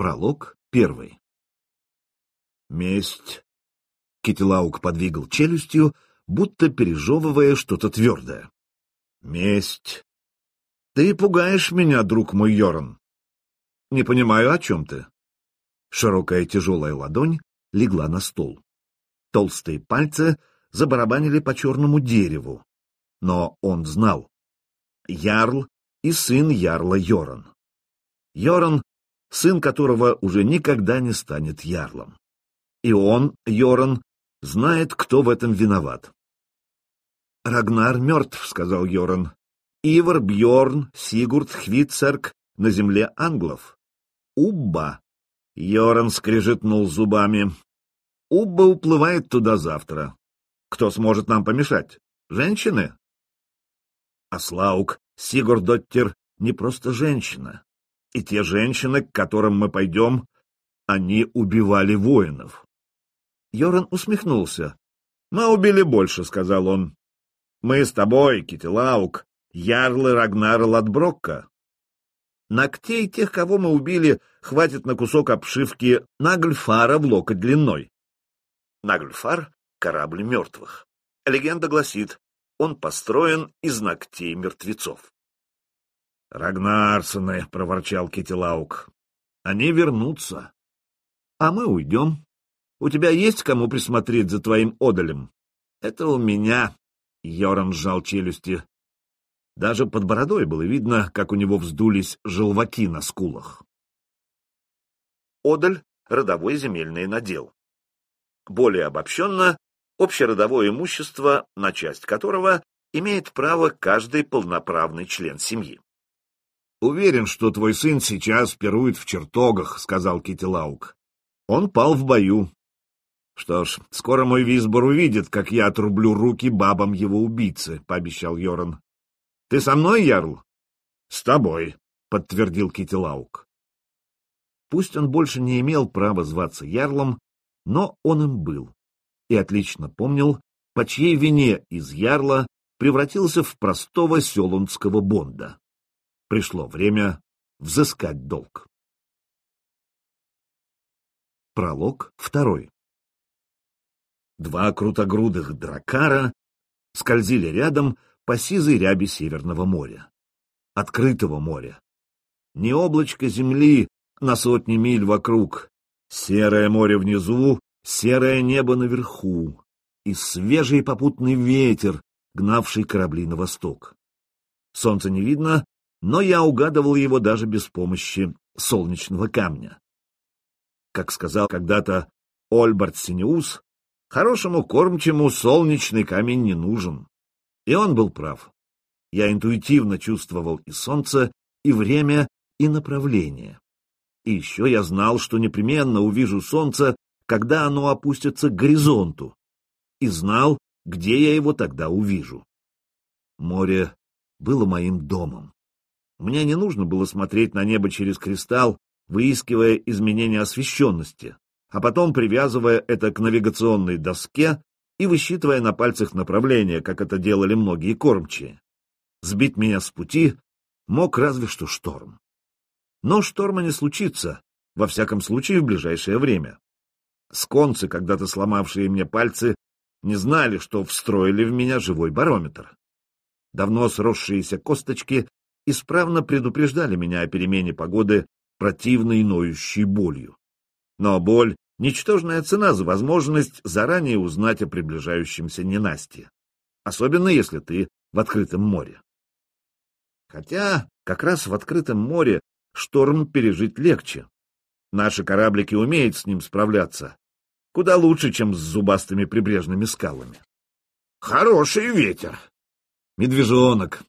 Пролог первый. Месть. Китилаук подвигал челюстью, будто пережевывая что-то твердое. Месть. Ты пугаешь меня, друг мой Йоран. Не понимаю, о чем ты. Широкая тяжелая ладонь легла на стол. Толстые пальцы забарабанили по черному дереву. Но он знал. Ярл и сын Ярла Йоран. Йоран, сын которого уже никогда не станет Ярлом. И он, Йоран, знает, кто в этом виноват. «Рагнар мертв», — сказал Йоран. «Ивар, Бьорн, Сигурд, Хвицерк на земле англов. Убба!» Йоран скрежетнул зубами. «Убба уплывает туда завтра. Кто сможет нам помешать? Женщины?» Аслаук, Сигурдоттер не просто женщина. И те женщины, к которым мы пойдем, они убивали воинов. Йоран усмехнулся. «Мы убили больше», — сказал он. «Мы с тобой, Китилаук, ярлы Рагнара Ладброкка. Ногтей тех, кого мы убили, хватит на кусок обшивки Нагльфара в локоть длиной». Нагльфар — корабль мертвых. Легенда гласит, он построен из ногтей мертвецов. «Рагнарсоны», — проворчал Китилаук, — «они вернутся, а мы уйдем». У тебя есть кому присмотреть за твоим одолем? Это у меня. Йоран сжал челюсти. Даже под бородой было видно, как у него вздулись желваки на скулах. Одаль — родовой земельный надел. Более обобщенно, общеродовое имущество, на часть которого имеет право каждый полноправный член семьи. «Уверен, что твой сын сейчас пирует в чертогах», — сказал Китилаук. «Он пал в бою. Что ж, скоро мой Висбор увидит, как я отрублю руки бабам его убийцы, — пообещал Йоран. — Ты со мной, Ярл? — С тобой, — подтвердил Китилаук. Пусть он больше не имел права зваться Ярлом, но он им был, и отлично помнил, по чьей вине из Ярла превратился в простого селунского бонда. Пришло время взыскать долг. Пролог второй. Два крутогрудых дракара скользили рядом по сизой ряби Северного моря. Открытого моря. Не облачко земли на сотни миль вокруг. Серое море внизу, серое небо наверху. И свежий попутный ветер, гнавший корабли на восток. Солнца не видно, но я угадывал его даже без помощи солнечного камня. Как сказал когда-то Ольберт Синеус, Хорошему кормчему солнечный камень не нужен. И он был прав. Я интуитивно чувствовал и солнце, и время, и направление. И еще я знал, что непременно увижу солнце, когда оно опустится к горизонту. И знал, где я его тогда увижу. Море было моим домом. Мне не нужно было смотреть на небо через кристалл, выискивая изменения освещенности а потом привязывая это к навигационной доске и высчитывая на пальцах направление, как это делали многие кормчие. Сбить меня с пути мог разве что шторм. Но шторма не случится, во всяком случае в ближайшее время. Сконцы, когда-то сломавшие мне пальцы, не знали, что встроили в меня живой барометр. Давно сросшиеся косточки исправно предупреждали меня о перемене погоды противной ноющей болью. Но боль — ничтожная цена за возможность заранее узнать о приближающемся ненастье. Особенно если ты в открытом море. Хотя как раз в открытом море шторм пережить легче. Наши кораблики умеют с ним справляться. Куда лучше, чем с зубастыми прибрежными скалами. Хороший ветер. Медвежонок.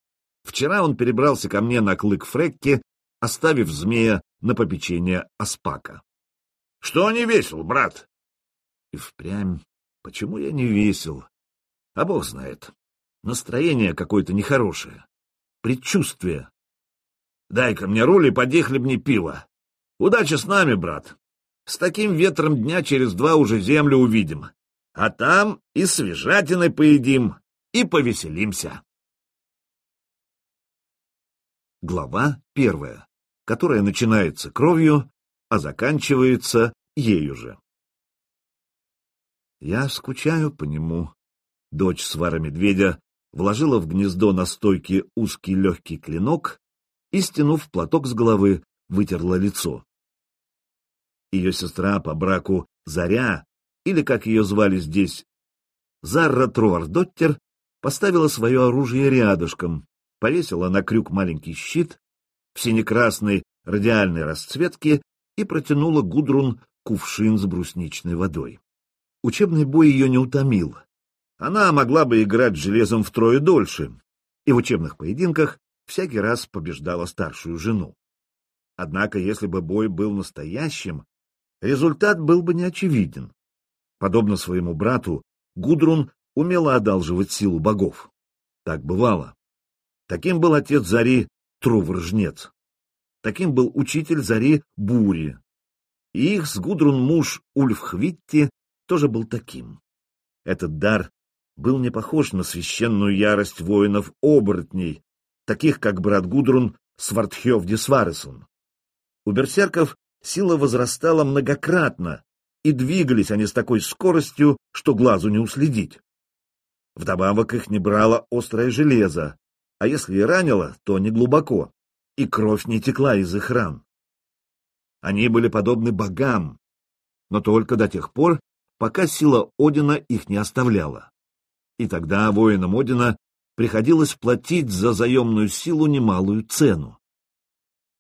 Вчера он перебрался ко мне на клык Фрекки, оставив змея на попечение Аспака. Что не весел, брат? И впрямь, почему я не весел? А бог знает. Настроение какое-то нехорошее. Предчувствие. Дай-ка мне руль и поди хлебни пиво. Удачи с нами, брат. С таким ветром дня через два уже землю увидим. А там и свежатиной поедим, и повеселимся. Глава первая, которая начинается кровью, а заканчивается ею же. Я скучаю по нему. Дочь свара медведя вложила в гнездо на стойке узкий легкий клинок и, стянув платок с головы, вытерла лицо. Ее сестра по браку Заря, или, как ее звали здесь, Зарра Труардоттер, поставила свое оружие рядышком, повесила на крюк маленький щит в синекрасной радиальной расцветке и протянула Гудрун кувшин с брусничной водой. Учебный бой ее не утомил. Она могла бы играть железом втрое дольше, и в учебных поединках всякий раз побеждала старшую жену. Однако, если бы бой был настоящим, результат был бы неочевиден. Подобно своему брату, Гудрун умела одалживать силу богов. Так бывало. Таким был отец Зари Трувр-жнец. Таким был учитель Зари Бури. И их с Гудрун муж Ульф Хвитти тоже был таким. Этот дар был не похож на священную ярость воинов-оборотней, таких как брат Гудрун Свардхевди Сваресон. У берсерков сила возрастала многократно, и двигались они с такой скоростью, что глазу не уследить. Вдобавок их не брало острое железо, а если и ранило, то не глубоко, и кровь не текла из их ран. Они были подобны богам, но только до тех пор, пока сила Одина их не оставляла. И тогда воинам Одина приходилось платить за заемную силу немалую цену.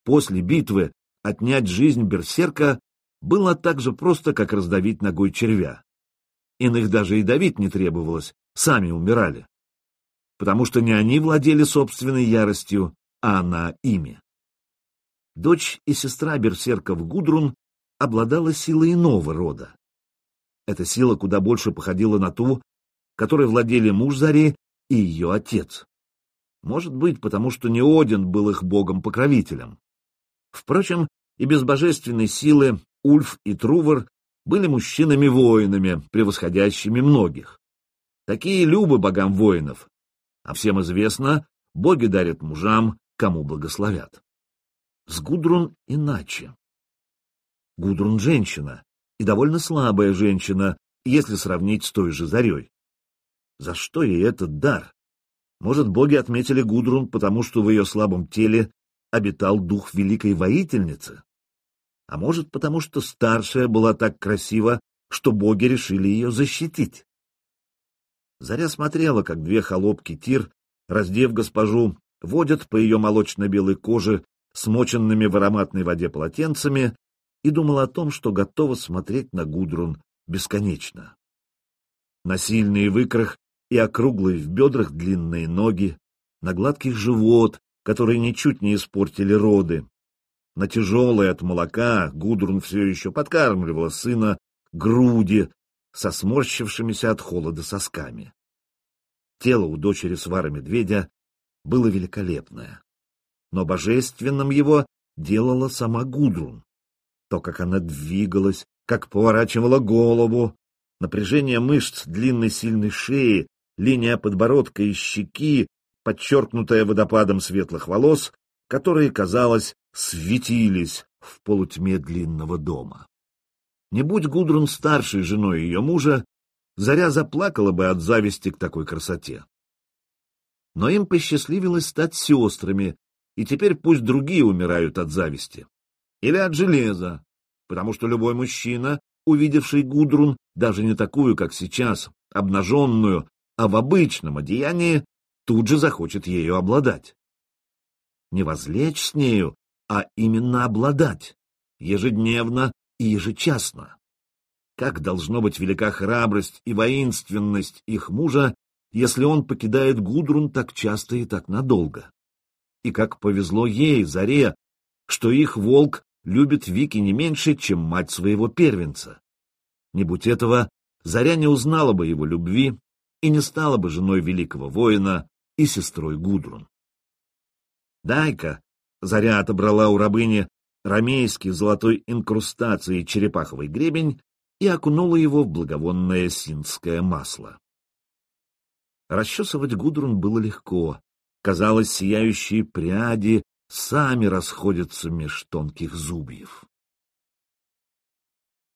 После битвы отнять жизнь берсерка было так же просто, как раздавить ногой червя. Иных даже и давить не требовалось, сами умирали. Потому что не они владели собственной яростью, а она ими. Дочь и сестра берсерков Гудрун обладала силой иного рода. Эта сила куда больше походила на ту, которой владели муж Зари и ее отец. Может быть, потому что не Один был их богом-покровителем. Впрочем, и без божественной силы Ульф и Трувор были мужчинами-воинами, превосходящими многих. Такие любы богам воинов. А всем известно, боги дарят мужам, кому благословят. С Гудрун иначе. Гудрун — женщина, и довольно слабая женщина, если сравнить с той же Зарей. За что ей этот дар? Может, боги отметили Гудрун, потому что в ее слабом теле обитал дух великой воительницы? а может, потому что старшая была так красива, что боги решили ее защитить. Заря смотрела, как две холопки Тир, раздев госпожу, водят по ее молочно-белой коже смоченными в ароматной воде полотенцами, и думала о том, что готова смотреть на Гудрун бесконечно. На сильный выкрах и округлые в бедрах длинные ноги, на гладкий живот, который ничуть не испортили роды, на тяжелое от молока Гудрун все еще подкармливала сына груди со сморщившимися от холода сосками. Тело у дочери свара медведя было великолепное, но божественным его делала сама Гудрун. То, как она двигалась, как поворачивала голову, напряжение мышц длинной сильной шеи, линия подбородка и щеки, подчеркнутая водопадом светлых волос, которые, казалось, светились в полутьме длинного дома. Не будь Гудрун старшей женой ее мужа, Заря заплакала бы от зависти к такой красоте. Но им посчастливилось стать сестрами, и теперь пусть другие умирают от зависти. Или от железа, потому что любой мужчина, увидевший Гудрун, даже не такую, как сейчас, обнаженную, а в обычном одеянии, тут же захочет ею обладать. Не возлечь с нею, а именно обладать, ежедневно и ежечасно. Как должно быть велика храбрость и воинственность их мужа, если он покидает Гудрун так часто и так надолго? И как повезло ей, Заре, что их волк любит Вики не меньше, чем мать своего первенца. Не будь этого, Заря не узнала бы его любви и не стала бы женой великого воина и сестрой Гудрун. Дай-ка, Заря отобрала у рабыни ромейский золотой инкрустацией черепаховый гребень и окунула его в благовонное синское масло. Расчесывать Гудрун было легко. Казалось, сияющие пряди сами расходятся меж тонких зубьев.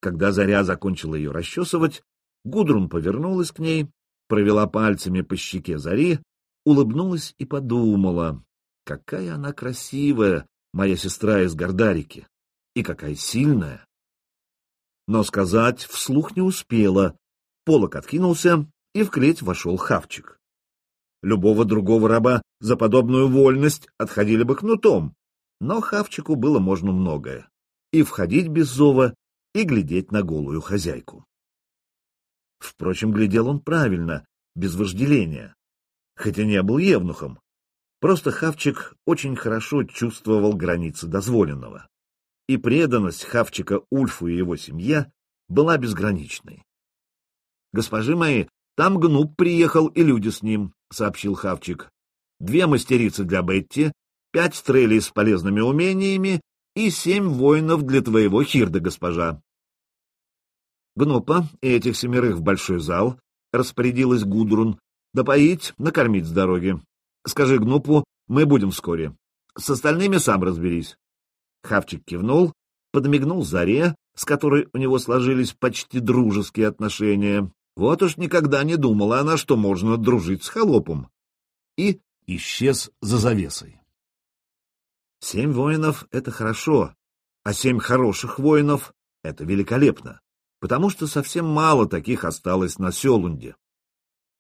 Когда Заря закончила ее расчесывать, Гудрун повернулась к ней, провела пальцами по щеке Зари, улыбнулась и подумала, какая она красивая, моя сестра из Гордарики, и какая сильная. Но сказать вслух не успела. Полок откинулся, и в клеть вошел хавчик. Любого другого раба за подобную вольность отходили бы кнутом, но хавчику было можно многое. И входить без зова, и глядеть на голую хозяйку. Впрочем, глядел он правильно, без вожделения, хотя не был евнухом. Просто Хавчик очень хорошо чувствовал границы дозволенного. И преданность Хавчика Ульфу и его семье была безграничной. «Госпожи мои, там Гнуб приехал и люди с ним», — сообщил Хавчик. «Две мастерицы для Бетти, пять стрелей с полезными умениями и семь воинов для твоего хирда, госпожа. Гнопа и этих семерых в большой зал, распорядилась Гудрун, допоить, накормить с дороги. Скажи Гнупу, мы будем вскоре. С остальными сам разберись. Хавчик кивнул, подмигнул Заре, с которой у него сложились почти дружеские отношения. Вот уж никогда не думала она, что можно дружить с холопом. И исчез за завесой. Семь воинов — это хорошо, а семь хороших воинов — это великолепно потому что совсем мало таких осталось на Селунде.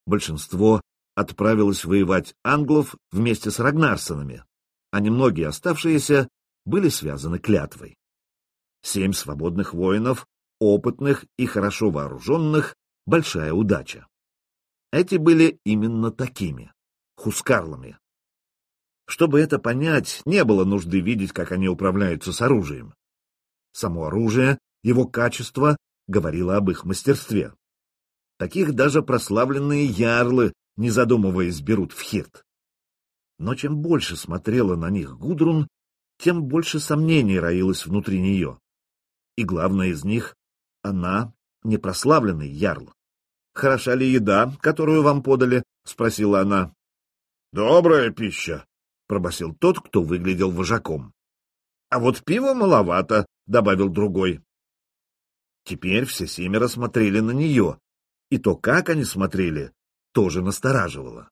Большинство отправилось воевать англов вместе с Рагнарсонами, а немногие оставшиеся были связаны клятвой. Семь свободных воинов, опытных и хорошо вооруженных, большая удача. Эти были именно такими, хускарлами. Чтобы это понять, не было нужды видеть, как они управляются с оружием. Само оружие, его качество говорила об их мастерстве. Таких даже прославленные ярлы, не задумываясь, берут в хирт. Но чем больше смотрела на них Гудрун, тем больше сомнений роилось внутри нее. И главное из них — она не прославленный ярл. «Хороша ли еда, которую вам подали?» — спросила она. «Добрая пища», — пробасил тот, кто выглядел вожаком. «А вот пива маловато», — добавил другой. Теперь все семеро смотрели на нее, и то, как они смотрели, тоже настораживало.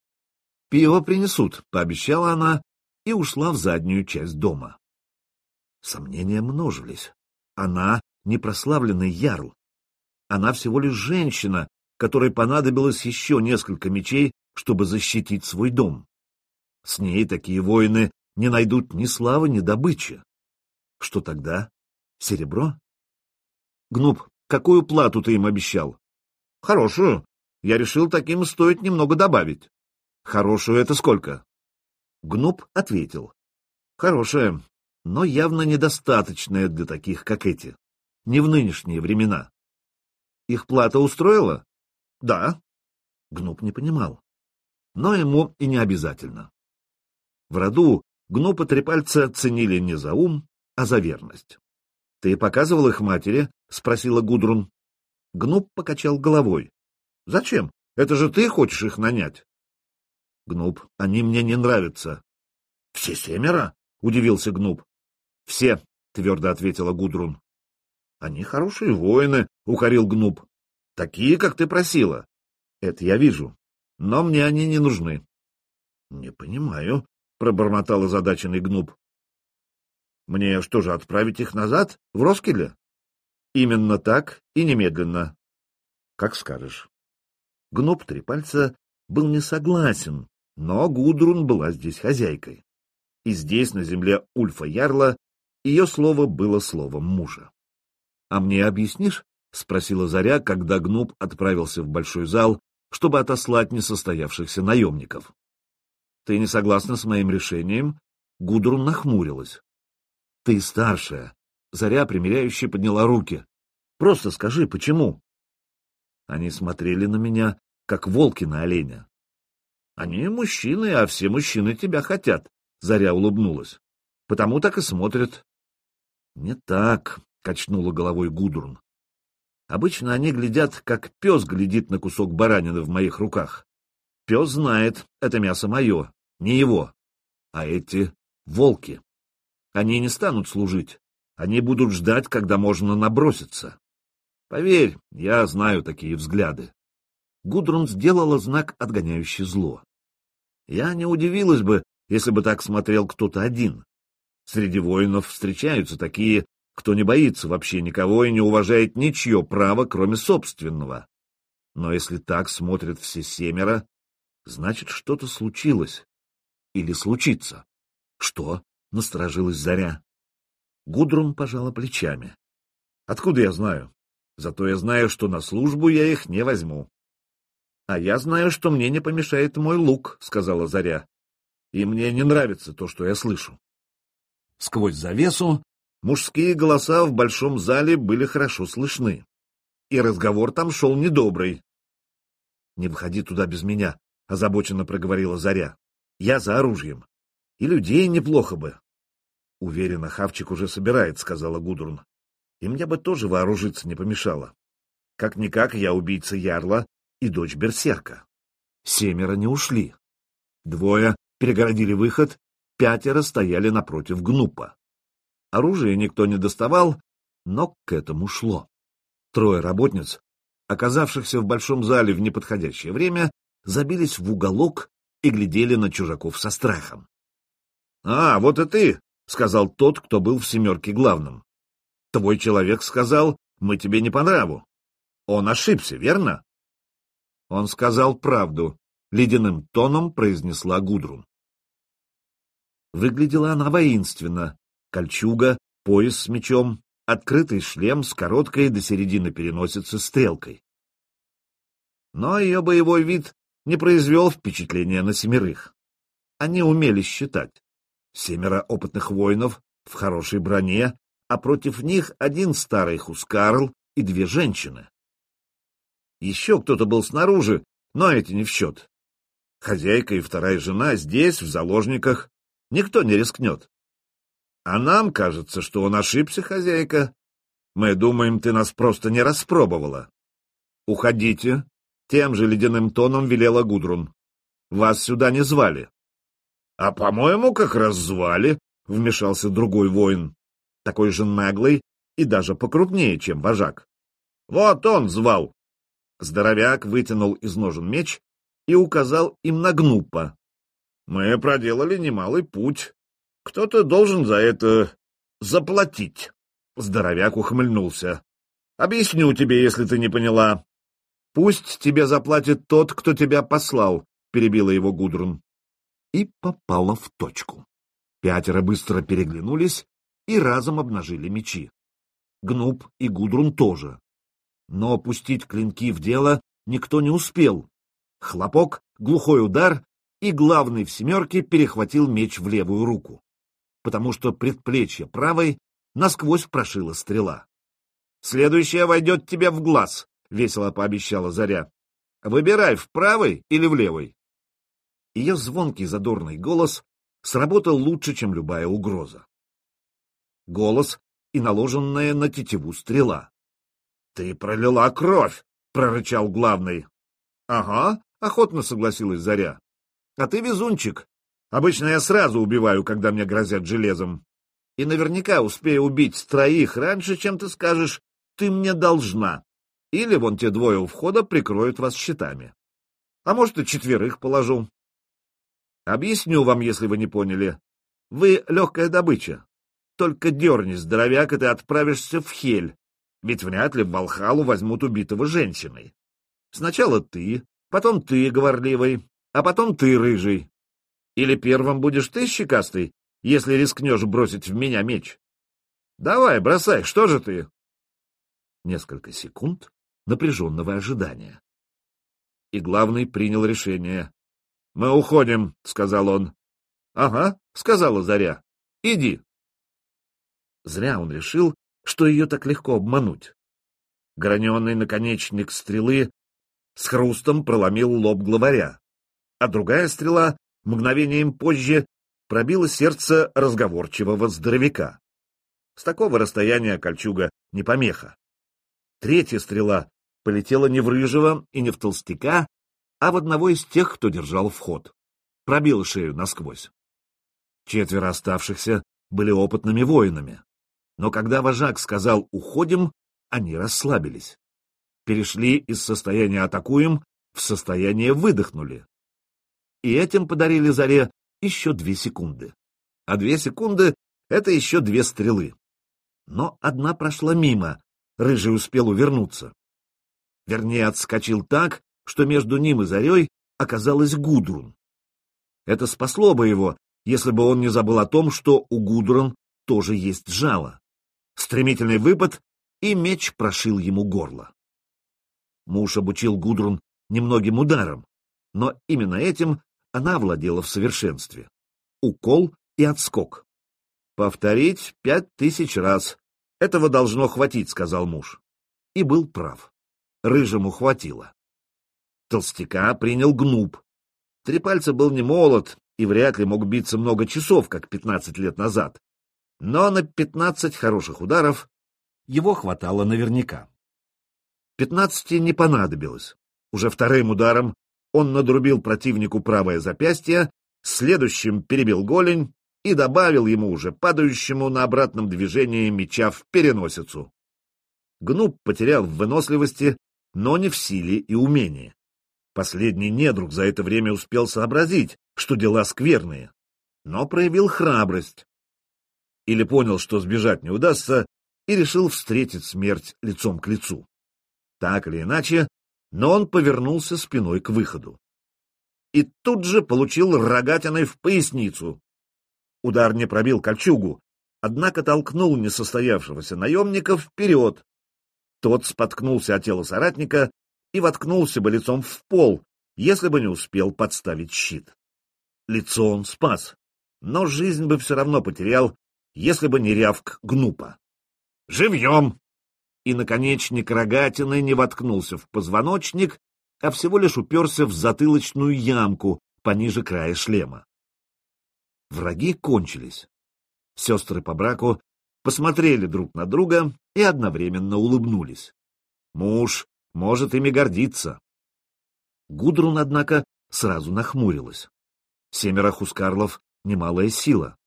«Пиво принесут», — пообещала она и ушла в заднюю часть дома. Сомнения множились. Она не прославленный ярл. Она всего лишь женщина, которой понадобилось еще несколько мечей, чтобы защитить свой дом. С ней такие воины не найдут ни славы, ни добычи. Что тогда? Серебро? Гнуб, какую плату ты им обещал? Хорошую. Я решил таким стоит немного добавить. Хорошую это сколько? Гнуб ответил. Хорошая, но явно недостаточная для таких, как эти. Не в нынешние времена. Их плата устроила? Да. Гнуб не понимал. Но ему и не обязательно. В роду Гнупа Трепальца ценили не за ум, а за верность. Ты показывал их матери? — спросила Гудрун. Гнуп покачал головой. — Зачем? Это же ты хочешь их нанять. — Гнуп, они мне не нравятся. — Все семеро? — удивился Гнуп. — Все, — твердо ответила Гудрун. — Они хорошие воины, — укорил Гнуп. — Такие, как ты просила. — Это я вижу. Но мне они не нужны. — Не понимаю, — пробормотал озадаченный Гнуп. Мне что же, отправить их назад, в Роскеле? Именно так и немедленно. Как скажешь. Гноб Трипальца был не согласен, но Гудрун была здесь хозяйкой. И здесь, на земле Ульфа Ярла, ее слово было словом мужа. — А мне объяснишь? — спросила Заря, когда Гнуб отправился в большой зал, чтобы отослать несостоявшихся наемников. — Ты не согласна с моим решением? Гудрун нахмурилась. Ты старшая. Заря, примиряющая, подняла руки. Просто скажи, почему? Они смотрели на меня, как волки на оленя. Они мужчины, а все мужчины тебя хотят. Заря улыбнулась. Потому так и смотрят. Не так, качнула головой Гудрун. Обычно они глядят, как пес глядит на кусок баранины в моих руках. Пес знает, это мясо мое, не его. А эти — волки. Они не станут служить. Они будут ждать, когда можно наброситься. Поверь, я знаю такие взгляды. Гудрун сделала знак, отгоняющий зло. Я не удивилась бы, если бы так смотрел кто-то один. Среди воинов встречаются такие, кто не боится вообще никого и не уважает ничье право, кроме собственного. Но если так смотрят все семеро, значит, что-то случилось. Или случится. Что? — насторожилась Заря. Гудрун пожала плечами. Откуда я знаю? Зато я знаю, что на службу я их не возьму. — А я знаю, что мне не помешает мой лук, — сказала Заря. — И мне не нравится то, что я слышу. Сквозь завесу мужские голоса в большом зале были хорошо слышны. И разговор там шел недобрый. — Не выходи туда без меня, — озабоченно проговорила Заря. — Я за оружием. И людей неплохо бы. — Уверена, Хавчик уже собирает, — сказала Гудрун. — И мне бы тоже вооружиться не помешало. Как-никак я убийца Ярла и дочь Берсерка. Семеро не ушли. Двое перегородили выход, пятеро стояли напротив Гнупа. Оружие никто не доставал, но к этому шло. Трое работниц, оказавшихся в большом зале в неподходящее время, забились в уголок и глядели на чужаков со страхом. — А, вот и ты, — сказал тот, кто был в семерке главным. — Твой человек сказал, мы тебе не по нраву. Он ошибся, верно? Он сказал правду, — ледяным тоном произнесла Гудрун. Выглядела она воинственно. Кольчуга, пояс с мечом, открытый шлем с короткой до середины переносицы стрелкой. Но ее боевой вид не произвел впечатления на семерых. Они умели считать. Семеро опытных воинов в хорошей броне, а против них один старый Хускарл и две женщины. Еще кто-то был снаружи, но эти не в счет. Хозяйка и вторая жена здесь, в заложниках. Никто не рискнет. А нам кажется, что он ошибся, хозяйка. Мы думаем, ты нас просто не распробовала. Уходите. Тем же ледяным тоном велела Гудрун. Вас сюда не звали. А, по-моему, как раз звали, — вмешался другой воин, такой же наглый и даже покрупнее, чем вожак. Вот он звал. Здоровяк вытянул из ножен меч и указал им на Гнупа. Мы проделали немалый путь. Кто-то должен за это заплатить. Здоровяк ухмыльнулся. Объясню тебе, если ты не поняла. Пусть тебе заплатит тот, кто тебя послал, перебила его Гудрун. И попала в точку. Пятеро быстро переглянулись и разом обнажили мечи. Гнуп и Гудрун тоже но опустить клинки в дело никто не успел. Хлопок, глухой удар, и главный в семерке перехватил меч в левую руку, потому что предплечье правой насквозь прошила стрела. «Следующая войдет тебе в глаз», — весело пообещала Заря. «Выбирай, в правой или в левой». Ее звонкий задорный голос сработал лучше, чем любая угроза. Голос и наложенная на тетиву стрела. — Ты пролила кровь! — прорычал главный. — Ага, — охотно согласилась Заря. — А ты везунчик. Обычно я сразу убиваю, когда мне грозят железом. И наверняка успею убить троих раньше, чем ты скажешь «ты мне должна». Или вон те двое у входа прикроют вас щитами. А может, и четверых положу. Объясню вам, если вы не поняли. Вы легкая добыча. Только дернись, здоровяк, и ты отправишься в Хель, ведь вряд ли в Волхалу возьмут убитого женщиной. Сначала ты, потом ты, говорливый, а потом ты, рыжий. Или первым будешь ты, щекастый, если рискнешь бросить в меня меч? Давай, бросай, что же ты? Несколько секунд напряженного ожидания. И главный принял решение. — Мы уходим, — сказал он. — Ага, — сказала Заря. — Иди. Зря он решил, что ее так легко обмануть. Граненый наконечник стрелы с хрустом проломил лоб главаря, а другая стрела мгновением позже пробила сердце разговорчивого здоровяка. С такого расстояния кольчуга не помеха. Третья стрела полетела не в рыжего и не в толстяка, а в одного из тех, кто держал вход. Пробила шею насквозь. Четверо оставшихся были опытными воинами. Но когда вожак сказал «уходим», они расслабились. перешли из состояния «атакуем» в состояние «выдохнули». И этим подарили Заре еще две секунды. А две секунды — это еще две стрелы. Но одна прошла мимо, Рыжий успел увернуться. Вернее, отскочил так, что между ним и Зарей оказалась Гудрун. Это спасло бы его, если бы он не забыл о том, что у Гудрун тоже есть жало. Стремительный выпад, и меч прошил ему горло. Муж обучил Гудрун немногим ударам, но именно этим она владела в совершенстве. Укол и отскок. «Повторить пять тысяч раз. Этого должно хватить», — сказал муж. И был прав. Рыжему хватило. Толстяка принял гнуб. Трепальца был не молод и вряд ли мог биться много часов, как пятнадцать лет назад. Но на пятнадцать хороших ударов его хватало наверняка. Пятнадцати не понадобилось. Уже вторым ударом он надрубил противнику правое запястье, следующим перебил голень и добавил ему уже падающему на обратном движении меча в переносицу. Гнуб потерял в выносливости, но не в силе и умении. Последний недруг за это время успел сообразить, что дела скверные, но проявил храбрость. Или понял, что сбежать не удастся, и решил встретить смерть лицом к лицу. Так или иначе, но он повернулся спиной к выходу. И тут же получил рогатиной в поясницу. Удар не пробил кольчугу, однако толкнул несостоявшегося наемника вперед. Тот споткнулся от тела соратника и воткнулся бы лицом в пол, если бы не успел подставить щит. Лицо он спас, но жизнь бы все равно потерял, если бы не рявк гнупа. «Живьем!» И наконечник рогатины не воткнулся в позвоночник, а всего лишь уперся в затылочную ямку пониже края шлема. Враги кончились. Сестры по браку посмотрели друг на друга и одновременно улыбнулись. Муж может ими гордиться. Гудрун, однако, сразу нахмурилась. Семеро хускарлов — немалая сила.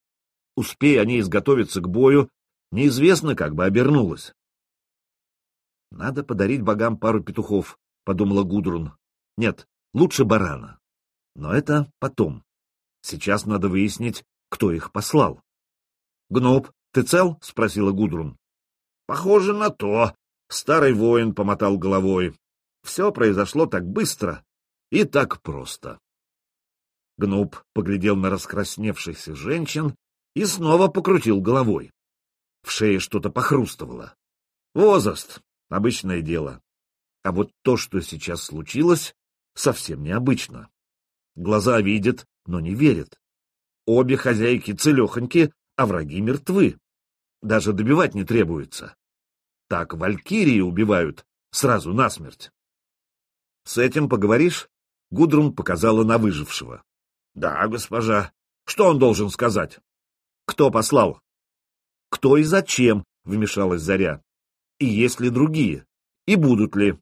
Успей они изготовиться к бою, неизвестно, как бы обернулась. Надо подарить богам пару петухов, — подумала Гудрун. Нет, лучше барана. Но это потом. Сейчас надо выяснить, кто их послал. — Гноб, ты цел? — спросила Гудрун. — Похоже на то, Старый воин помотал головой. Все произошло так быстро и так просто. Гнуб поглядел на раскрасневшихся женщин и снова покрутил головой. В шее что-то похрустывало. Возраст — обычное дело. А вот то, что сейчас случилось, совсем необычно. Глаза видят, но не верят. Обе хозяйки целехоньки, а враги мертвы. Даже добивать не требуется. Так валькирии убивают сразу насмерть. С этим поговоришь? Гудрун показала на выжившего. Да, госпожа. Что он должен сказать? Кто послал? Кто и зачем? Вмешалась Заря. И есть ли другие? И будут ли?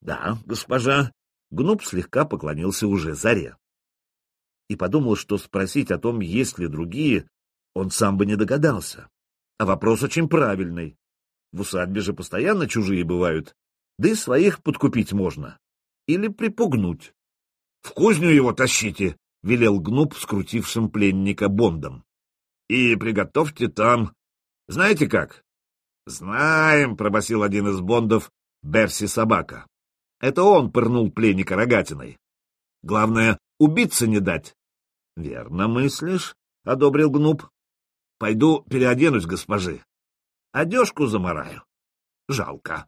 Да, госпожа. Гнуб слегка поклонился уже Заре. И подумал, что спросить о том, есть ли другие, он сам бы не догадался. А вопрос очень правильный. В усадьбе же постоянно чужие бывают, да и своих подкупить можно. Или припугнуть. — В кузню его тащите, — велел Гнуб скрутившим пленника Бондом. — И приготовьте там... Знаете как? — Знаем, — пробасил один из Бондов, Берси собака. Это он пырнул пленника рогатиной. Главное, убиться не дать. — Верно мыслишь, — одобрил Гнуб. — Пойду переоденусь, госпожи. Одежку замараю. Жалко.